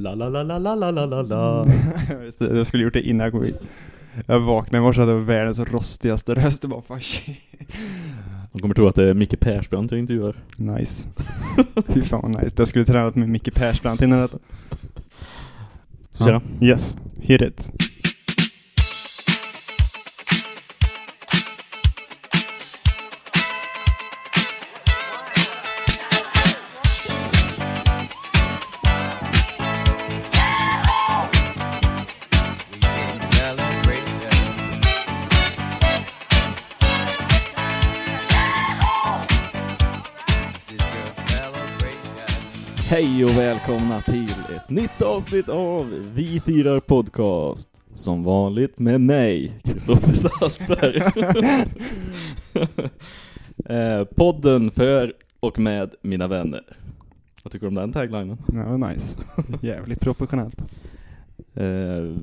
La la la la la la la la la. jag skulle gjort det innan jag kom hit. Jag vaknade i morse hade världens rostigaste röst. och bara, fan. De kommer tro att det är Micke Persbrandt jag intervjuar. Nice. Fy fan nice. Jag skulle tränat med Micke Persbrandt innan detta. Så köra. Yes, hit it. Hej och välkomna till ett nytt avsnitt av Vi firar podcast. Som vanligt med mig, Kristoffer Saltberg. eh, podden för och med mina vänner. Vad tycker du om den taglinen? Ja, nice. Jävligt professionellt. Eh,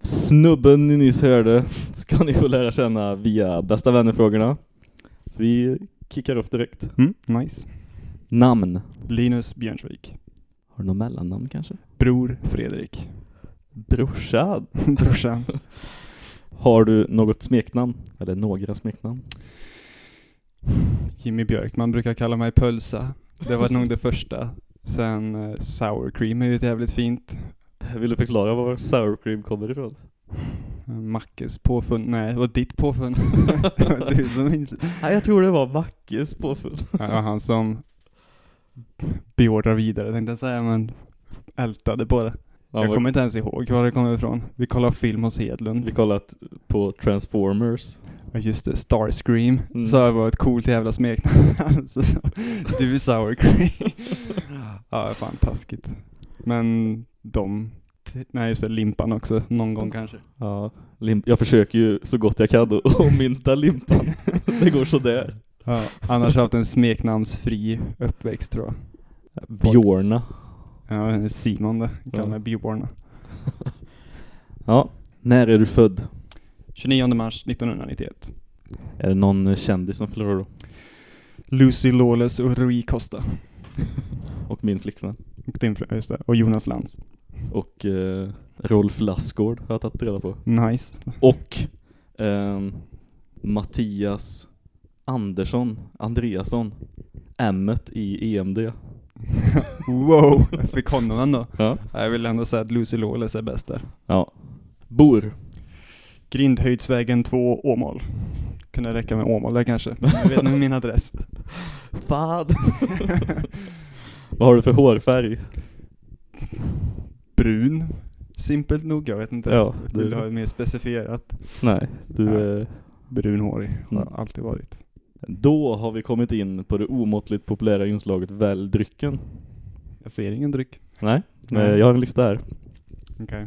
snubben ni nyss hörde ska ni få lära känna via bästa vännerfrågorna. Så vi kickar upp direkt. Mm, nice. Namn. Linus Björnsvik. Har du något mellannamn kanske? Bror Fredrik. Brorsan. Brorsan. Har du något smeknamn? Eller några smeknamn? Jimmy Björkman brukar kalla mig Pölsa. Det var nog det första. Sen eh, sour cream är ju jävligt fint. Vill du förklara var sour cream kommer ifrån? Mackes påfund. Nej, det var ditt påfund. Du som inte... Nej, jag tror det var Mackes påfund. Ja, det var han som beordrar vidare tänkte jag säga, men ältade på det. Ja, jag kommer inte ens ihåg var det kommer ifrån. Vi kollade film hos Hedlund. Vi kollat på Transformers. Ja just det, Starscream. Mm. Så det var ett coolt jävla smeknamn. så, så, du är sour cream. ja, fan taskigt. Men de, nej just det, Limpan också, någon gång kanske. Ja, lim- jag försöker ju så gott jag kan att mynta limpan. det går sådär. Ja, annars har jag haft en smeknamnsfri uppväxt tror jag. Bjorna. Ja, Simon det, kallar mig Björna. Ja. När är du född? 29 mars 1991. Är det någon kändis som fyller år då? Lucy Lawless och Rui Costa. Och min flickvän. Och, din, fru- just det, och Jonas Lantz. Och eh, Rolf Lassgård har jag tagit reda på. Nice. Och ehm, Mattias Andersson, Andreasson, m i EMD. wow, fick honom ändå. Ja. Jag vill ändå säga att Lucy Lawless är bäst där. ja. Bor. Grindhöjdsvägen 2, Åmål. Kunde räcka med Åmål där kanske. Jag vet nu min adress. Fan. Vad har du för hårfärg? Brun. Simpelt nog, jag vet inte. Ja, Vill du- du ha mer specifierat? Nej, du är... Brunhårig har Mm. alltid varit. Då har vi kommit in på det omåttligt populära inslaget Välj drycken. Jag ser ingen dryck. Nej, Nej. Nej. jag har en lista här. Okej.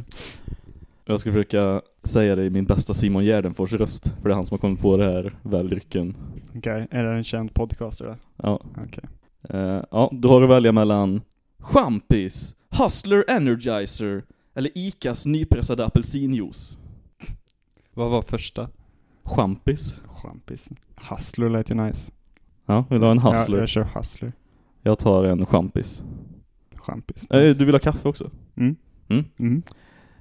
Jag ska försöka säga det i min bästa Simon Gärdenfors röst, för det är han som har kommit på det här Välj drycken. Okej, är det en känd podcaster där? Ja. Okej. Eh, ja, då har du att välja mellan Champis, Hustler Energizer eller Icas nypressade apelsinjuice. Vad var första? Champis. Champis. Hustler lät ju nice. Ja, vill du ha en Ja, Hustler? jag kör Hustler. Jag tar en Champis. Champis. Eh, du vill ha kaffe också? Mm. Mm. Mm.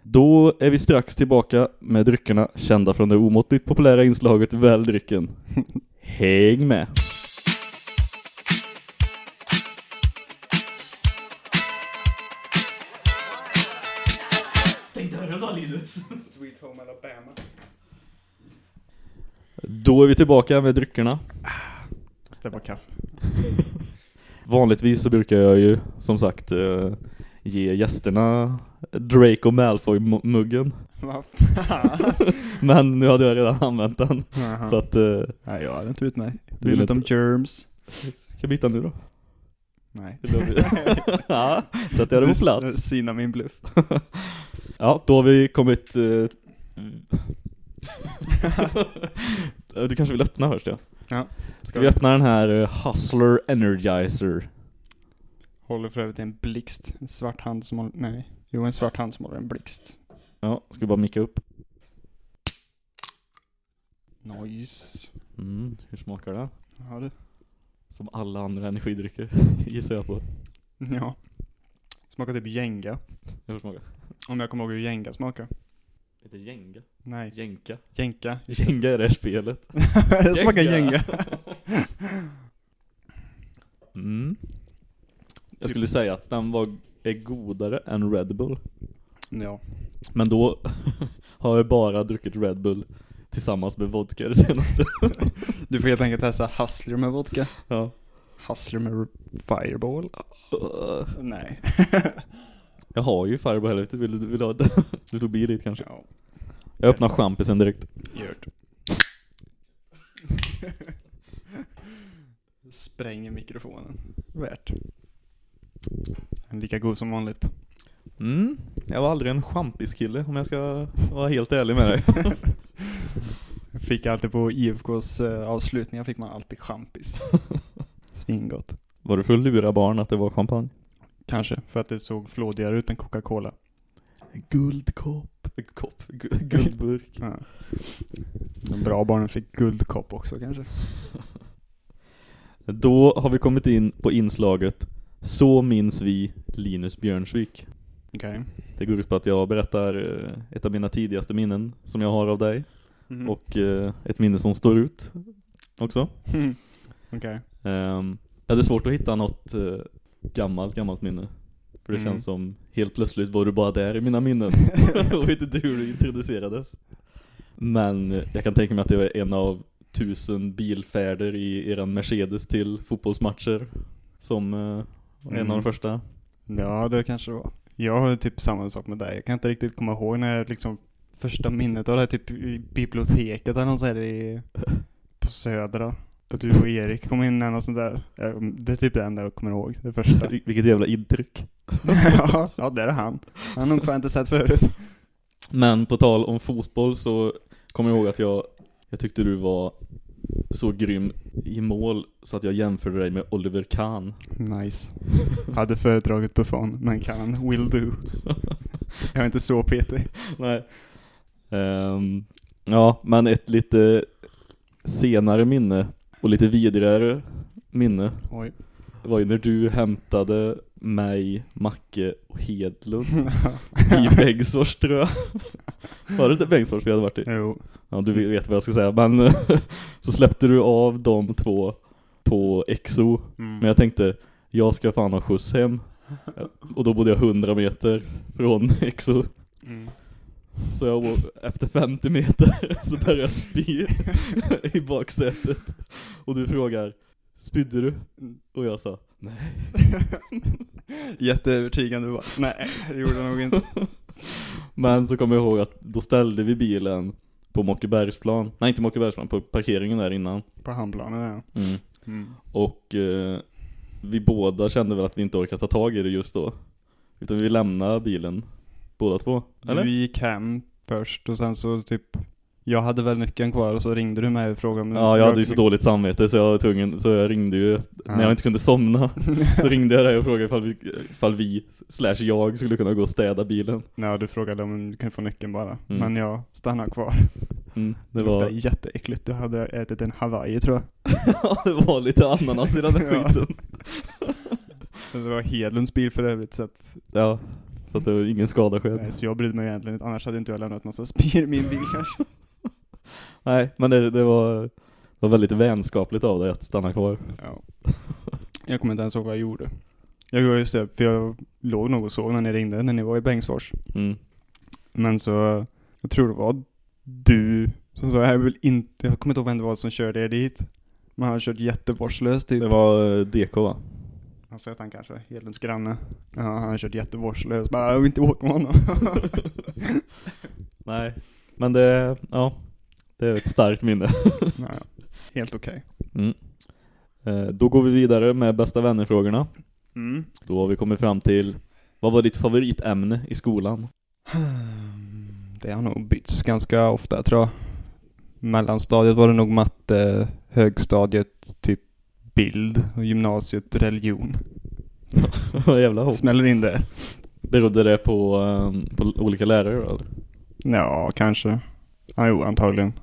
Då är vi strax tillbaka med dryckerna kända från det omåttligt populära inslaget Välj drycken. Häng med! Stäng dörren då Linus! Sweet Home Alabama. Då är vi tillbaka med dryckerna. Var kaffe. Vanligtvis så brukar jag ju som sagt eh, ge gästerna Draco Malfoy-muggen. Vad fan? Men nu hade jag redan använt den. Jaha. Så att, eh, Nej, jag hade inte ut mig. Du vill inte om germs? ska jag byta nu då? Nej. ja, sätter jag det på plats. Sina min bluff. Ja, då har vi kommit... Eh, du kanske vill öppna först ja? Ja. Ska vi öppna den här eh, Hustler Energizer? Håller för övrigt en blixt. En svart hand som håller, nej. Jo, en svart hand som håller en blixt. Ja, ska vi bara micka upp? Nice. Mm, hur smakar det? Ja du. Som alla andra energidrycker, gissar jag på. Ja. Smakar typ Jenga. Jag får smaka. Om jag kommer ihåg hur Jenga smakar. Heter Jenga? Nej, Jenka? Jenka. Jenga är det här spelet. det smakar Jenga. Mm. Jag skulle säga att den var, är godare än Red Bull. ja. Men då har jag bara druckit Red Bull tillsammans med vodka det senaste. Du får helt enkelt testa Hustler med vodka. ja. Hustler med Fireball. Nej. Jag har ju Fireball helvete, vill du, vill du ha det? Du tog bi dit kanske? ja, Jag öppnar champisen direkt. gör det. Spränger mikrofonen. Värt. En lika god som vanligt. Mm, jag var aldrig en champiskille om jag ska vara helt ärlig med dig. Fick alltid på IFKs eh, avslutningar fick man alltid champis. Svingott. Var det för att lura barn att det var champagne? Kanske, för att det såg flådigare ut än Coca-Cola. Guldkopp. Kopp. gu- Guldburk. Ja. De bra barnen fick guldkopp också kanske. Då har vi kommit in på inslaget Så minns vi Linus Björnsvik. Okej. Det går ut på att jag berättar eh, ett av mina tidigaste minnen som jag har av dig. Mhm. Och eh, ett minne som står ut också. Okej. Um, jag hade svårt att hitta något eh, gammalt, gammalt minne. För det Mm. känns som helt plötsligt var du bara där i mina minnen. och vet inte hur du introducerades. Men jag kan tänka mig att det var en av tusen bilfärder i eran Mercedes till fotbollsmatcher. Som eh, en av Mm. de första. Ja, det kanske det var. Jag har typ samma sak med dig. Jag kan inte riktigt komma ihåg när jag liksom första minnet av det här typ i biblioteket eller något sånt här i, på Södra. Och du och Erik kom in eller något sånt där. Det är typ det enda jag kommer ihåg. Det första. Vil- Vilket jävla intryck. ja, ja, det är han. Han har nog fan inte sett förut. Men på tal om fotboll så kommer jag ihåg att jag, jag tyckte du var så grym i mål så att jag jämförde dig med Oliver Kahn. Nice. Hade föredragit Buffon, men kan, will do. Jag är inte så petig. Nej. Ehm, ja, men ett lite senare minne och lite vidare minne Oj. var ju när du hämtade mig, Macke och Hedlund i Bengtsfors tror jag. Var det inte Bengtsfors vi hade varit i? jo. Ja, du vet vad jag ska säga. Men så släppte du av de två på Exo. Mm. Men jag tänkte, jag ska fan ha skjuts hem. Och då bodde jag 100 meter från Exo. Mm. Så jag efter 50 meter så började jag spy i baksätet. Och du frågar, spydde du? Och jag sa, nej. Jätteövertygande bara. Nej, det gjorde jag nog inte. Men så kommer jag ihåg att då ställde vi bilen på Mockebergsplan. Nej, inte Mockebergsplan, på parkeringen där innan. På handplanen ja. Mm. Mm. Och eh, vi båda kände väl att vi inte orkade ta tag i det just då. Utan vi lämnade bilen, båda två. Eller? Du gick hem först och sen så typ jag hade väl nyckeln kvar och så ringde du mig och frågade om Ja, jag hade ju så dåligt samvete så jag var tvungen, så jag ringde ju, när jag inte kunde somna, så ringde jag dig och frågade ifall vi, ifall vi, slash jag, skulle kunna gå och städa bilen. Ja, du frågade om du kunde få nyckeln bara. Mm. Men jag stannade kvar. Mm, det Det var, var jätteäckligt. Du hade ätit en Hawaii tror jag. ja, det var lite ananas i den där Ja. skiten. Det var Hedlunds bil för övrigt så att, Ja, så att det var ingen skada skedd. nej, så jag brydde mig egentligen inte. Annars hade inte jag lämnat massa spyr i min bil kanske. Nej, men det, det var, det var väldigt vänskapligt av dig att stanna kvar. Ja. Jag kommer inte ens ihåg vad jag gjorde. Jag gjorde just det, för jag låg nog och sov när ni ringde, när ni var i Bengtsfors. Mm. Men så, jag tror det var du som sa, jag vill inte, jag kommer inte ihåg vem det var som körde er dit. Men han kört jättevårdslöst typ. Det var eh, DK va? Han att han kanske, Hedlunds granne. Ja, han har kört jättevårdslöst. Bara, jag vill inte åka med honom. Nej, men det, ja, det är ett starkt minne. ja, helt okej. Mm. Eh, Då går vi vidare med bästa vänner-frågorna. Mm. Då har vi kommit fram till, vad var ditt favoritämne i skolan? Det har nog bytts ganska ofta tror jag. Mellanstadiet var det nog matte, högstadiet typ bild och gymnasiet religion. Jävla hopp. Smäller in det. Berodde det på, eh, på olika lärare då, eller? Ja, kanske. Ja, jo, antagligen.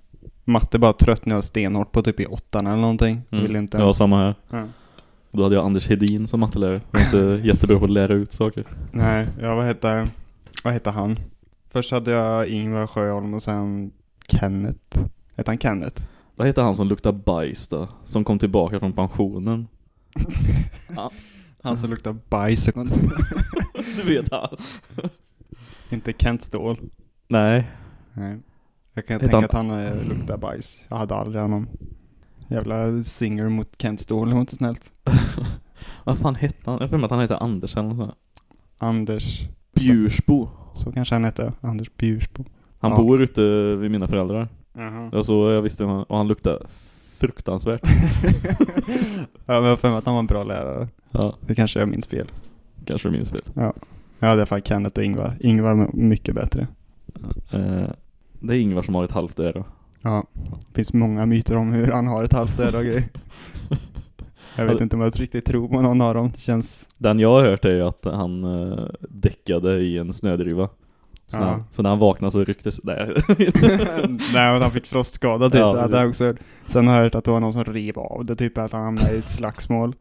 Matte bara tröttnade jag stenhårt på typ i åttan eller någonting. Jag ville inte Ja, samma här. Ja. Då hade jag Anders Hedin som mattelärare. Jag är inte jättebra på att lära ut saker. Nej, jag vad heter Vad heter han? Först hade jag Ingvar Sjöholm och sen Kenneth. Hette han Kenneth? Vad heter han som luktar bajs då? Som kom tillbaka från pensionen? Ja. Han som luktar bajs. Du vet han. Inte Kent Ståhl. Nej. Nej. Jag kan Heter tänka han- att han luktar bajs. Jag hade aldrig honom. Jävla singer mot Kent Ståhl, det var inte snällt. Vad fan hette han? Jag mig att han heter Anders eller något. Anders, Bjursbo. så kanske han hette. Anders Bjursbo. Han Ja. bor ute vid mina föräldrar. Jaha. Det var så jag visste och han luktade fruktansvärt. ja, men jag har för mig att han var en bra lärare. Ja, Det kanske jag minns fel. kanske du minns fel. Jag hade i alla fall Kenneth och Ingvar. Ingvar var mycket bättre. Eh, det är Ingvar som har ett halvt öra. Ja, det finns många myter om hur han har ett halvt öra och grejer. Jag vet inte om jag riktigt tror på någon av dem. Det känns... Den jag har hört är ju att han eh, däckade i en snödriva. Så, när, Ja. han, så när han vaknade så rycktes... Nej. Nej, att han fick frostskada typ. Ja, det hade jag också hört. Sen har jag hört att det var någon som rev av det, typ att han hamnade i ett slagsmål.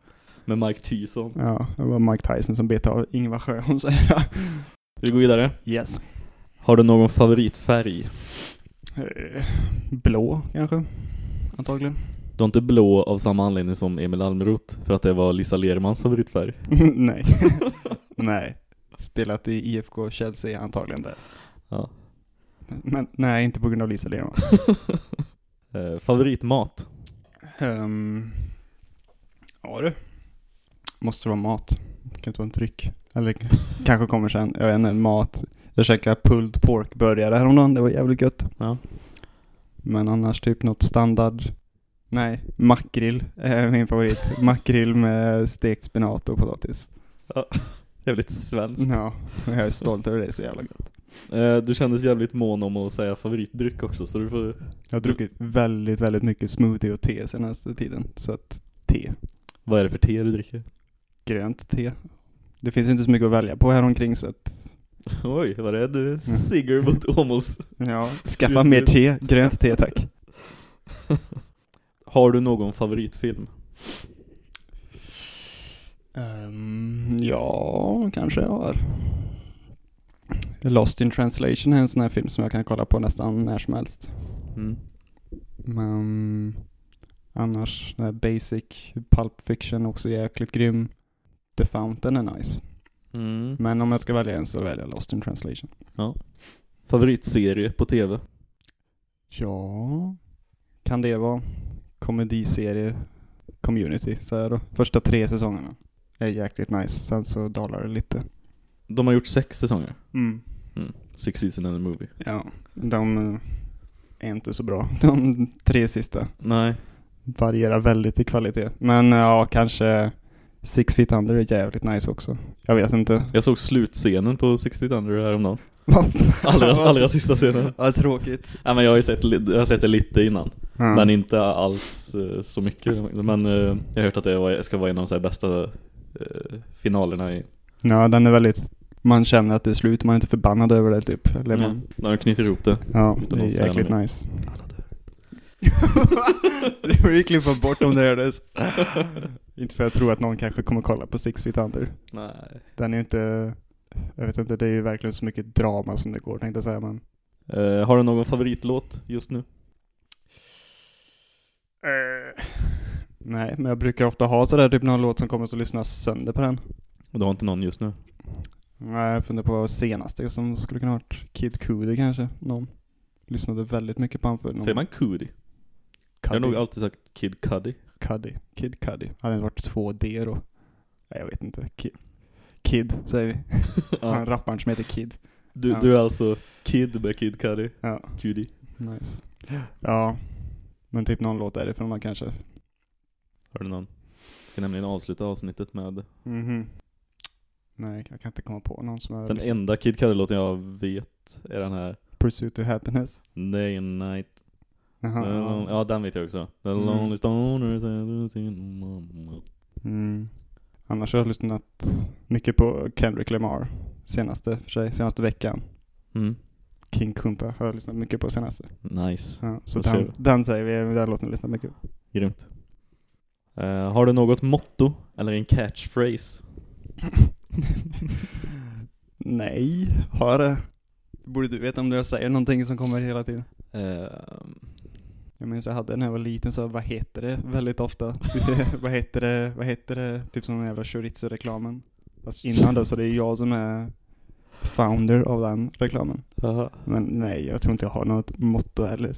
Med Mike Tyson. Ja, det var Mike Tyson som bet av Ingvar Sjöholm säger jag. Vi går vidare. Yes. Har du någon favoritfärg? Eh, Blå kanske? Antagligen. Du har inte blå av samma anledning som Emil Almroth för att det var Lisa Lermans favoritfärg. Nej. nej. Spelat i IFK Chelsea antagligen där. Ja. Men nej, inte på grund av Lisa Lerman. Eh, favoritmat? Um, ja du. Måste vara mat. Det kan inte vara en dryck. Eller kanske kommer sen. Jag vet inte, mat. Jag käkade pulled pork burgare häromdagen. Det var jävligt gött. Ja. Men annars typ något standard. Nej, makrill är min favorit. makrill med stekt spenat och potatis. Jävligt svenskt. Ja, jag är stolt över det så jävla gott. Eh, du kändes jävligt mån om att säga favoritdryck också så du får... Jag har druckit väldigt, väldigt mycket smoothie och te senaste tiden. Så att te. Vad är det för te du dricker? Grönt te. Det finns inte så mycket att välja på här omkring så att Oj, vad är du? Sigger mot Åmåls. Ja, skaffa mer te. Grönt te tack. Har du någon favoritfilm? Ehm, ja, kanske jag har. Lost in translation är en sån här film som jag kan kolla på nästan när som helst. Mm. Men annars, basic Pulp Fiction också jäkligt grym. The Fountain är nice. Mm. Men om jag ska välja en så väljer jag Lost in translation. Favoritserie på tv? Ja, kan det vara komediserie community så här då. Första tre säsongerna är jäkligt nice. Sen så dalar det lite. De har gjort sex säsonger. Mm. Six season and a movie. Ja, de eh, är inte så bra. De tre sista Nej. varierar väldigt i kvalitet. Men ja, kanske Six Feet Under är jävligt nice också. Jag vet inte. Jag såg slutscenen på Six Feet Under häromdagen. Allra, allra sista scenen. Ja, tråkigt. Nej men jag har ju sett, jag har sett det lite innan. Ja. Men inte alls eh, så mycket. Men eh, jag har hört att det ska vara en av de bästa eh, finalerna i... Ja, den är väldigt, man känner att det är slut, man är inte förbannad över det typ. Eller Ja, man, när de knyter ihop det. ja, det att är jäkligt nice. Alla dör. det får vi klippa bort om det hördes. inte för jag tror att någon kanske kommer kolla på Six Feet Under. Nej. Den är ju inte, jag vet inte, det är ju verkligen så mycket drama som det går tänkte jag säga men. Eh, har du någon favoritlåt just nu? Eh, Nej, men jag brukar ofta ha sådär typ någon låt som kommer att lyssna sönder på den. Och du har inte någon just nu? Nej, jag funderar på senaste som skulle kunna varit Kid Cudi kanske. Någon. Lyssnade väldigt mycket på han för någon. Säger man Cudi? Jag har nog alltid sagt Kid Cudi. Cudi. Kid Cudi. Hade det varit 2D då? Nej, jag vet inte. Kid, Kid säger vi. Han Ja. rapparen som heter Kid. Du, Ja. du är alltså Kid med Kid Cudi. Ja, Cudi. nice. Ja, men typ någon låt därifrån då kanske. Har du någon? Ska nämligen avsluta avsnittet med Mhm. Nej, jag kan inte komma på någon som är den enda Kid Cudi-låten jag vet är den här Pursuit to Happiness. Day and Night. Jaha, The lon- ja. den vet jag också. The Mm. Lonely Stoners. Mm. Annars har jag lyssnat mycket på Kendrick Lamar senaste, för sig, senaste veckan. Mm. King Kunta har jag lyssnat mycket på senaste. Nice. Ja, så den, den säger vi, den låten jag lyssnar mycket på. Grymt. Eh, har du något motto eller en catchphrase? Nej, har det? Borde du veta om jag säger någonting som kommer hela tiden? Ehm, Jag minns jag hade när jag var liten så vad heter det väldigt ofta. vad heter det, vad heter det, typ som den jävla chorizo-reklamen. Fast innan då så det är jag som är founder av den reklamen. Jaha. Men nej, jag tror inte jag har något motto heller.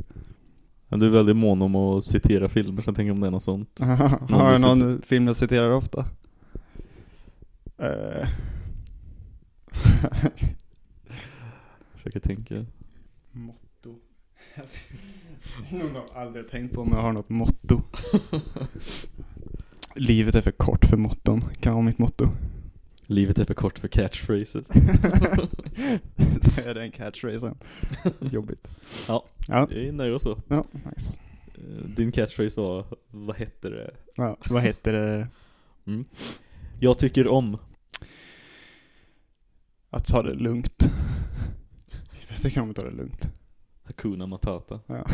Men du är väldigt mån om att citera filmer så jag tänker om det är något sånt. har jag du någon film jag citerar ofta? Eh. Försöker tänka. motto. Jag har aldrig tänkt på om jag har något motto. Livet är för kort för motton, kan vara mitt motto. Livet är för kort för catchphrases. Så är det en catchphrase Jobbigt. Ja. Ja, Vi nöjer oss så. ja, nice. Eh, Din catchphrase var, vad hette det? Ja, vad heter det? Mm. Jag tycker om. Att ta det lugnt. Jag tycker om att ta det lugnt. Hakuna Matata. Ja.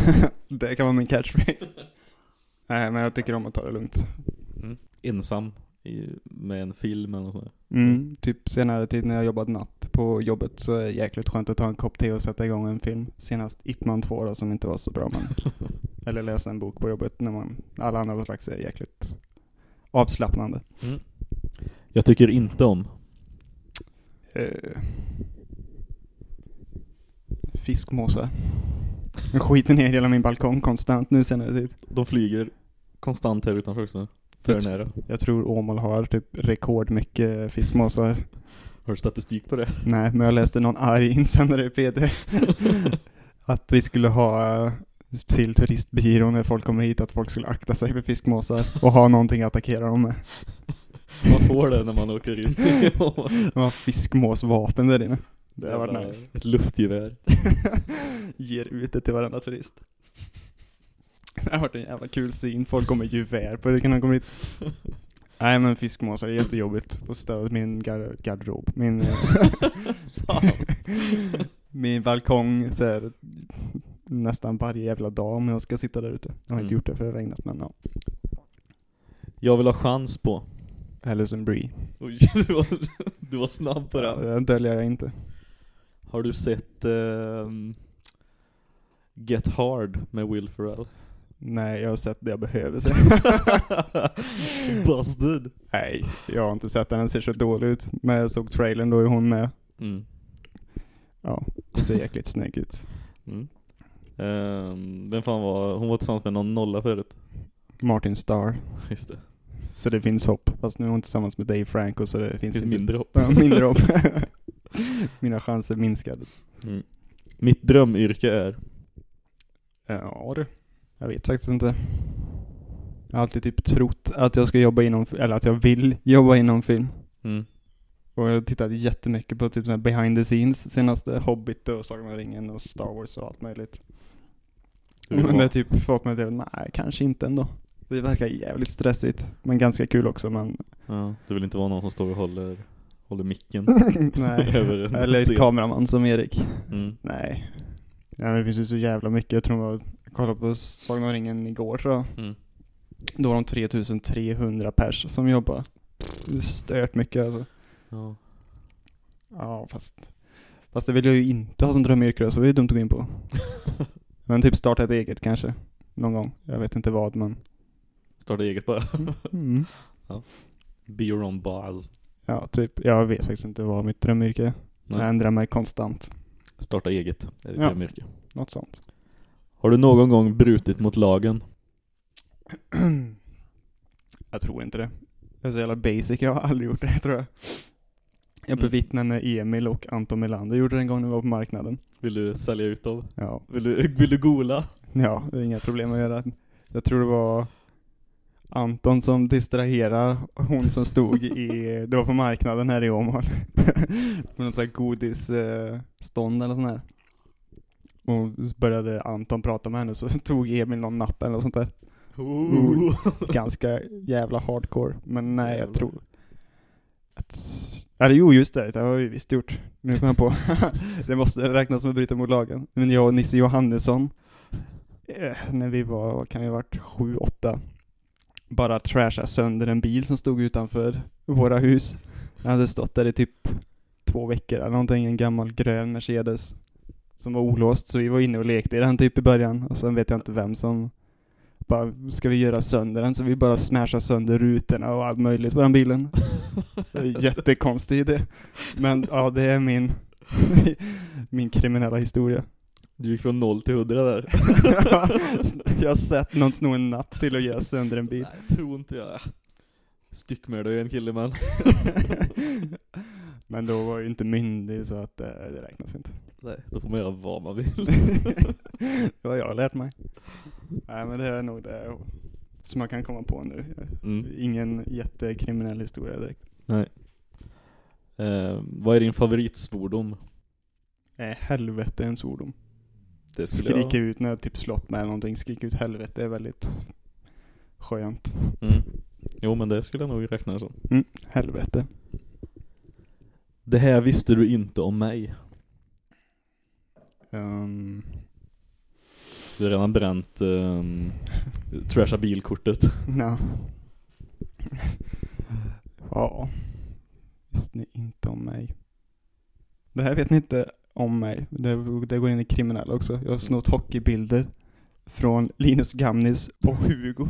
det kan vara min catchphrase. Nej, men jag tycker om att ta det lugnt. Mm. Ensam i, med en film eller något sånt där. Mm, typ senare tid när jag jobbat natt på jobbet så är det jäkligt skönt att ta en kopp te och sätta igång en film. Senast Ip Man 2 då, som inte var så bra men. Eller läsa en bok på jobbet när man, alla andra slags är jäkligt avslappnande. Mm. Jag tycker inte om. Uh, fiskmåsar. Jag skiter ner hela min balkong konstant nu senare tid. De flyger konstant här utanför också. För Jag- nära. Jag tror Åmål har typ rekordmycket fiskmåsar. Har du statistik på det? Nej, men jag läste någon arg insändare i PD. att vi skulle ha eh, till turistbyrån när folk kommer hit att folk skulle akta sig för fiskmåsar och ha någonting att attackera dem med. Man får det när man åker in. De har fiskmåsvapen där inne. Det har varit nice. Ett luftgevär. Ger ut det till varenda turist. Det har varit en jävla kul syn. Folk kommer gevär på det kan de komma hit. Nej men fiskmåsar är jättejobbigt. Få stöd min gar- garderob. Min, eh, min balkong så här, nästan varje jävla dag om jag ska sitta där ute. Jag har inte Mm. gjort det för det har regnat men ja. Jag vill ha chans på. Alison Brie. Oj, du var, du var snabb på Ja, den. det döljer jag inte. Har du sett ehm, Get Hard med Will Ferrell? Nej, jag har sett det jag behöver se. Busted! Nej, jag har inte sett den. Den ser så dålig ut. Men jag såg trailern, då är hon med. Mm. Ja, det ser jäkligt snygg ut. Mm. Ehm, vem fan var, hon var tillsammans med någon nolla förut. Martin Starr. Just det. Så det finns hopp. Fast nu är hon tillsammans med Dave Franco så det Det finns, finns mindre hopp. Ja, mindre hopp. Mina chanser minskade. Mm. Mitt drömyrke är? Ja du. Jag vet faktiskt inte. Jag har alltid typ trott att jag ska jobba inom, eller att jag vill jobba inom film. Mm. Och jag har tittat jättemycket på typ sådana behind the scenes senaste Hobbit och Sagan om ringen och Star Wars och allt möjligt. Vill Men det ha- har typ fått mig till, nej kanske inte ändå. Det verkar jävligt stressigt, men ganska kul också men Ja, du vill inte vara någon som står och håller, håller micken nej. Eller scen. ett kameraman som Erik. Mm. Nej. Ja, men det finns ju så jävla mycket. Jag tror jag kollade på Sagan om ringen igår tror jag. Mm. Då var de 3300 pers som är stört mycket alltså. Ja. Ja, fast... Fast det vill jag ju inte ha som drömyrke så det är ju dumt att gå in på. men typ starta ett eget kanske. Någon gång. Jag vet inte vad men... Starta eget bara. Mm. Be your own boss. Ja, typ. Jag vet faktiskt inte vad mitt drömyrke är. Jag ändrar mig konstant. Starta eget är ditt Ja. drömyrke. Något sånt. Har du någon gång brutit mot lagen? jag tror inte det. Jag är så jävla basic, jag har aldrig gjort det tror jag. Jag Mm. bevittnade när Emil och Anton Melander gjorde det en gång när vi var på marknaden. Vill du sälja ut dem? Ja, Vill du, vill du gola? ja det är inga problem att göra. Jag tror det var Anton som distraherade hon som stod i, det var på marknaden här i Åmål. Med något sånt här godisstånd eller sånt här. Och började Anton prata med henne så tog Emil någon napp eller något sånt där. Ooh. Ganska jävla hardcore. Men nej, jag tror att... Eller jo, just det. Det har ju visst gjort. Nu kom jag på. det måste räknas som att bryta mot lagen. Men jag och Nisse Johannesson, eh, när vi var, kan vi ha varit, sju, åtta, bara trasha sönder en bil som stod utanför våra hus. Jag hade stått där i typ två veckor eller någonting, en gammal grön Mercedes. Som var olåst, så vi var inne och lekte i den typ i början. Och sen vet jag inte vem som bara, ska vi göra sönder den? Så vi bara smashade sönder rutorna och allt möjligt på den bilen. Jättekonstig idé. Men ja, det är min, min kriminella historia. Du gick från noll till hundra där. jag har sett någon sno en napp till att göra sönder en bil. Nej, tror inte jag. Styckmördare är en kille men. Men då var jag ju inte myndig så att eh, det räknas inte. Nej, då får man göra vad man vill. det har jag lärt mig. Nej men det är nog det som jag kan komma på nu. Mm. Ingen jättekriminell historia direkt. Nej. Eh, vad är din favoritsvordom? Eh, helvete är en svordom. Det skulle Skrika jag... ut när jag typ slått med någonting, skrika ut helvete är väldigt skönt. Mm. Jo men det skulle jag nog räkna som. Mm, helvete. Det här visste du inte om mig. Um, Du har redan bränt um, trasha bilkortet. ja. ja. Visste ni inte om mig? Det här vet ni inte om mig. Det, det går in i kriminell också. Jag har snott hockeybilder från Linus Gamnis och Hugo.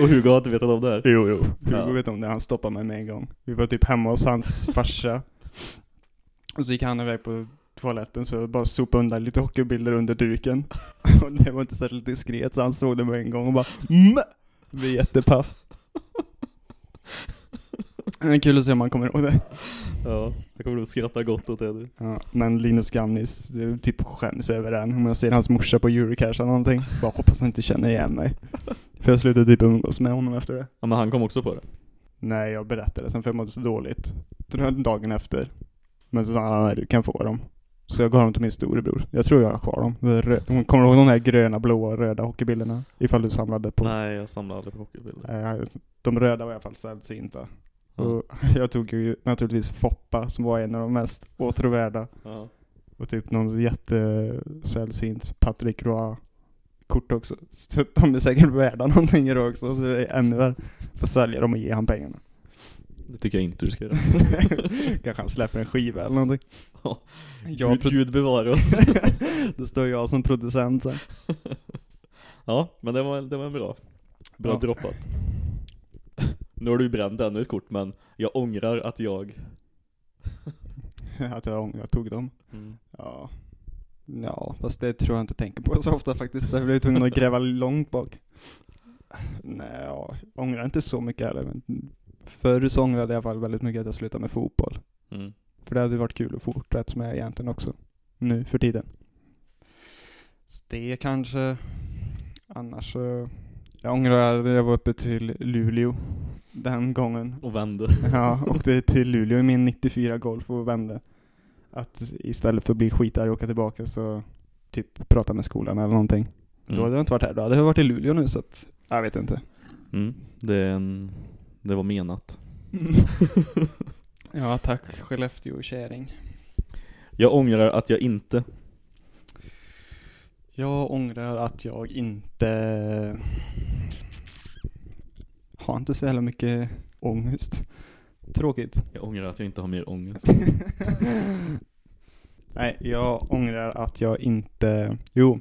Och Hugo har inte vetat om det här. Jo, jo. Hugo Ja. vet om det. Han stoppade mig med en gång. Vi var typ hemma hos hans farsa. Och så gick han iväg på toaletten så jag bara sopade undan lite hockeybilder under duken. Och det var inte särskilt diskret så han såg det med en gång och bara mm! Blev jättepaff. Det är kul att se om man kommer ihåg det. Ja, jag kommer nog skratta gott åt det nu. Ja, men Linus Gamnis, det typ skäms över den. Om jag ser hans morsa på Eurocash eller någonting. Bara hoppas han inte känner igen mig. För jag slutade typ umgås med honom efter det. Ja men han kom också på det. Nej, jag berättade sen för jag mådde så dåligt. Den dagen efter. Men så sa han, nej du kan få dem. Så jag gav dem till min storebror. Jag tror jag har kvar dem. De- Kommer du ihåg de här gröna, blåa, röda hockeybilderna? Ifall du samlade på. Nej, jag samlar aldrig på hockeybilder. Eh, De röda var i alla fall sällsynta. Ja. Och jag tog ju naturligtvis Foppa som var en av de mest åtråvärda. Ja. Och typ någon jättesällsynt Patrick Roy kort också. Så de är säkert värda någonting idag också. Så det är ännu värre. Får sälja dem och ge han pengarna. Det tycker jag inte du ska göra. Kanske han släpper en skiva eller någonting. Ja. Jag Gud, Gud bevara oss. Då står jag som producent sen. ja, men det var, det var en bra. Bra Ja. droppat. Nu har du bränt ännu ett kort, men jag ångrar att jag... Att jag, jag tog dem. Mm. Ja. Ja, fast det tror jag inte tänker på så ofta faktiskt. Jag blev tvungen att gräva långt bak. Nej, ja, jag ångrar inte så mycket heller. Men förr så ångrade jag i alla fall väldigt mycket att jag slutade med fotboll. Mm. För det hade varit kul att fortsätta med egentligen också. Nu för tiden. Så det kanske. Annars. Jag ångrar att jag var uppe till Luleå. Den gången. Och vände. Ja, åkte till Luleå i min 94 Golf och vände. Att istället för att bli skitarg och åka tillbaka så typ prata med skolan eller någonting. Då hade jag inte varit här. Då hade jag varit i Luleå nu så att jag vet inte. Mm. Det, är en, det var menat. ja, tack Skellefteå käring. Jag ångrar att jag inte... Jag ångrar att jag inte har inte så jävla mycket ångest. Tråkigt. Jag ångrar att jag inte har mer ångest. Nej, jag ångrar att jag inte... Jo.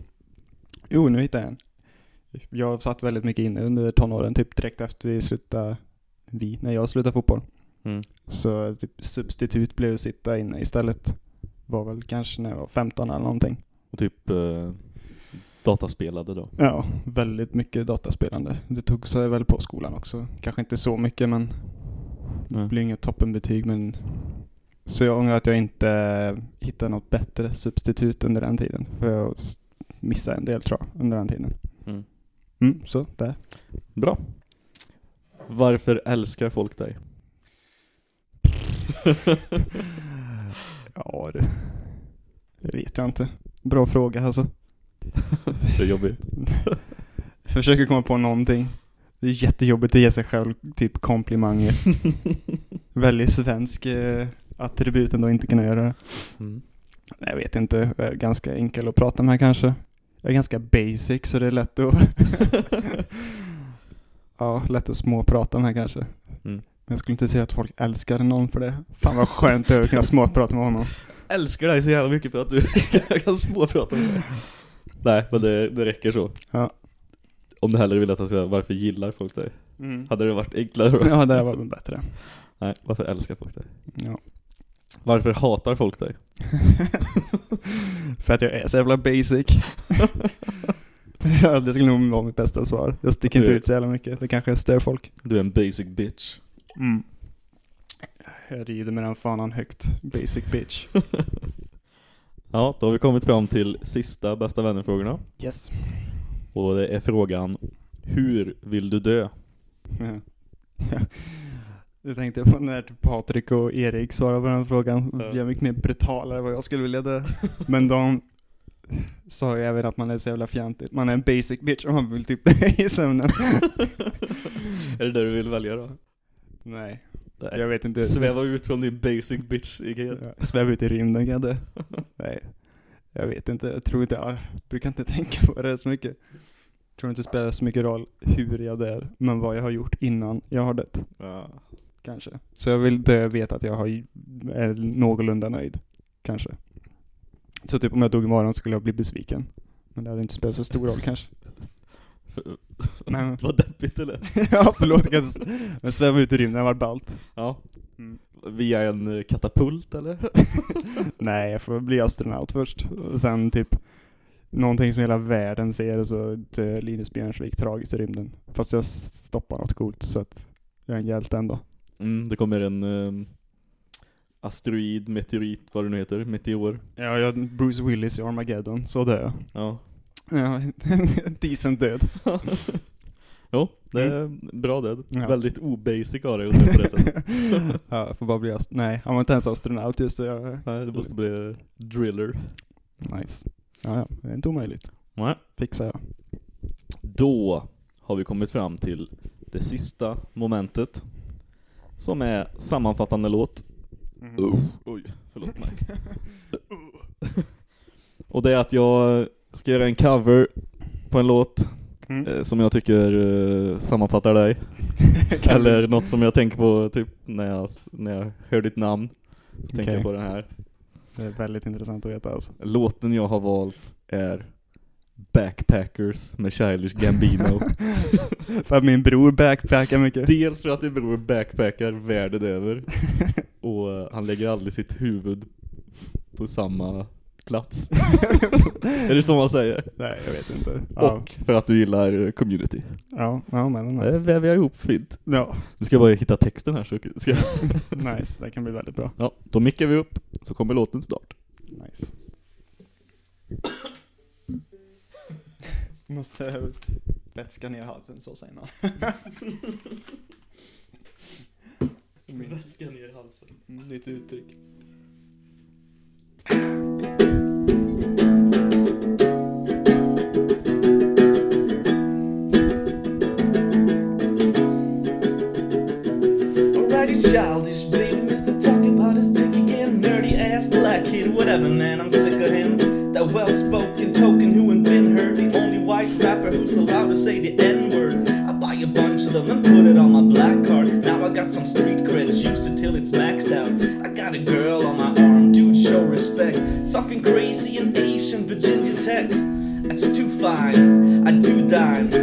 Jo, nu hittade jag en. Jag satt väldigt mycket inne under tonåren, typ direkt efter vi slutade, vi, när jag slutade fotboll. Mm. Så typ substitut blev att sitta inne istället. Var väl kanske när jag var 15 eller någonting. Och typ eh, dataspelade då. Ja, väldigt mycket dataspelande. Det tog sig väl på skolan också. Kanske inte så mycket men det blir inget toppenbetyg men så jag ångrar att jag inte hittade något bättre substitut under den tiden. För jag missade en del tror jag under den tiden. Mm. Mm, så där. Bra. Varför älskar folk dig? Ja du. Det vet jag inte. Bra fråga alltså. Det är jobbigt. Jag försöker komma på någonting. Det är jättejobbigt att ge sig själv typ komplimanger. Väldigt svensk eh, attribut ändå inte kunna göra det. Mm. Jag vet inte, jag är ganska enkel att prata med kanske. Jag är ganska basic så det är lätt att Ja, lätt att småprata med kanske. Mm. Jag skulle inte säga att folk älskar någon för det. Fan vad skönt det är att kunna småprata med honom. älskar dig så jävla mycket för att du kan småprata med mig. Nej, men det, det räcker så. Ja. Om du hellre vill att jag ska, varför gillar folk dig? Mm. Hade det varit enklare då? Ja, det var väl bättre. Nej, varför älskar folk dig? Ja. Varför hatar folk dig? för att jag är så jävla basic. ja, det skulle nog vara mitt bästa svar. Jag sticker inte Du- ut så jävla mycket. Det kanske stör folk. Du är en basic bitch. Mm. Jag rider med den fanan högt. Basic bitch. Ja, då har vi kommit fram till sista bästa vännerfrågorna. Yes. Och det är frågan, hur vill du dö? Jag tänkte på när Patrik och Erik svarade på den frågan. Ja. Jag mycket mer brutalare vad jag skulle vilja dö. Men de sa ju även att man är så jävla fjantig. Man är en basic bitch om man vill typ i sömnen. är det det du vill välja då? Nej, Nej. jag vet inte. Sväva ut från din basic bitch-ighet. Ja, Sväva ut i rymden kan jag dö. Nej, jag vet inte. Jag tror inte, jag brukar inte tänka på det så mycket. Jag tror inte det spelar så mycket roll hur jag dör, men vad jag har gjort innan jag har dött. Ja. Kanske. Så jag vill dö och veta att jag har, är någorlunda nöjd. Kanske. Så typ om jag dog imorgon skulle jag bli besviken. Men det hade inte spelat så stor roll kanske. Men- Vad deppigt eller? ja, förlåt. Jag kan Men sväva ut i rymden var ballt. Ja. Mm. Via en eh, katapult eller? Nej, jag får bli astronaut först. Och sen typ någonting som hela världen ser så dör Linus Björnsvik tragiskt i rymden. Fast jag stoppar något coolt så att jag är en hjälte ändå. Mm, det kommer en eh, asteroid, meteorit, vad det nu heter, meteor. Ja, jag Bruce Willis i Armageddon, så dör jag. Ja. Ja, decent död. Jo, det är bra död. Ja. Väldigt obasic av dig att dö på det sättet. ja, jag får bara bli ast- Nej, han var inte ens astronaut just så jag... Nej, det måste bli driller. Nice. Ja, ja, det är inte omöjligt. Nej. Fixar jag. Då har vi kommit fram till det sista momentet. Som är sammanfattande låt. Oj, förlåt mig. Och det är att jag ska göra en cover på en låt Mm. eh, som jag tycker eh, sammanfattar dig. Eller något som jag tänker på typ när jag, när jag hör ditt namn. Så tänker Okej. jag på den här. Det är väldigt intressant att veta alltså. Låten jag har valt är Backpackers med Childish Gambino. För att min bror backpackar mycket. Dels för att din bror backpackar världen över och eh, han lägger aldrig sitt huvud på samma plats. är det så man säger? Nej, jag vet inte. Ja, Och för att du gillar community. ja, ja men Det nice. väver jag ihop fint. Ja, Nu ska jag bara hitta texten här så ska jag... nice. Det kan bli väldigt bra. Ja, då mickar vi upp så kommer låten start. Nice. Måste vätska ner halsen, så säger man. Vätska ner halsen. Mm, Nytt uttryck. Alright, you childish baby, Mr. Talk about his dick again. Nerdy ass black kid, whatever, man, I'm sick of him. That well spoken token who ain't been heard. The only white rapper who's allowed to say the N word. Buy a bunch of them and put it on my black card. Now I got some street credits, use it till it's maxed out. I got a girl on my arm, dude, show respect. Something crazy in Asian Virginia Tech. That's too fine, I do dimes.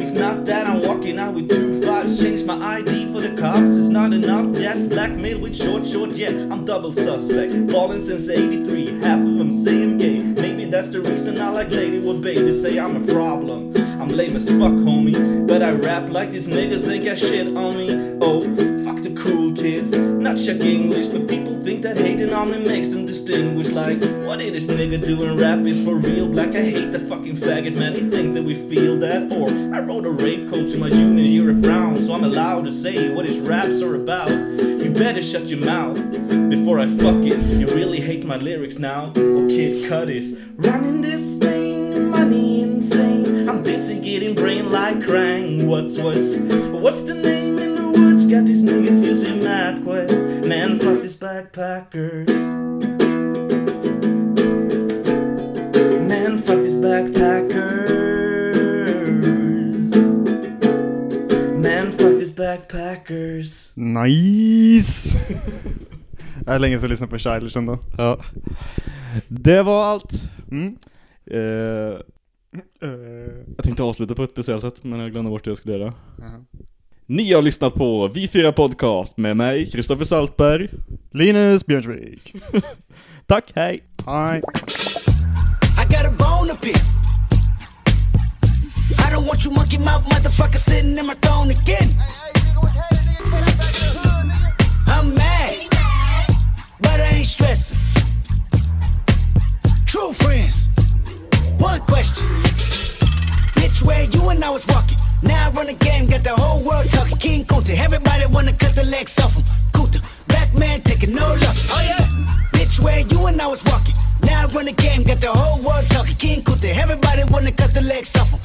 If not that, I'm walking out with two fives. Change my ID for the cops, it's not enough yet. Blackmail with short, short, yeah, I'm double suspect. Ballin' since 83, half of them say I'm gay. Maybe that's the reason I like lady with babies. Say I'm a problem. I'm lame as fuck, homie. But I rap like these niggas ain't got shit on me. Oh, fuck the cool kids. Not check English, but people think that hating on me makes them distinguished. Like, what did this nigga doing? Rap is for real black. I hate that fucking faggot, man. He think that we feel that. Or I wrote a rape in my junior year at Brown, so I'm allowed to say what his raps are about. You better shut your mouth before I fuck it. You really hate my lyrics now? Oh, Kid Cudis. Running this thing, money insane. I'm busy getting brain like Krang. What's, what's, what's the name in the woods? Got these niggas using MapQuest. Man, fuck these backpackers. Fuckers. Nice! Jag är länge sedan jag lyssnade på Childish ändå. Ja. Det var allt. Mm. Eh, Uh, jag tänkte avsluta på ett speciellt sätt, men jag glömde bort det jag skulle göra. jaha. Ni har lyssnat på Vi Fyra Podcast med mig, Kristoffer Saltberg. Linus Björnsvik. Tack, hej! Hej. I got a bone to pick. I don't want you monkey mouth motherfucker sitting in my throne again. I'm mad, but I ain't stressing. True friends, one question. Bitch, where you and I was walking. Now I run the game, got the whole world talking. King Kunta, everybody wanna cut the legs off him. Kunta, black man taking no losses. Oh yeah. Bitch, where you and I was walking. Now I run the game, got the whole world talking. King Kunta, everybody wanna cut the legs off him.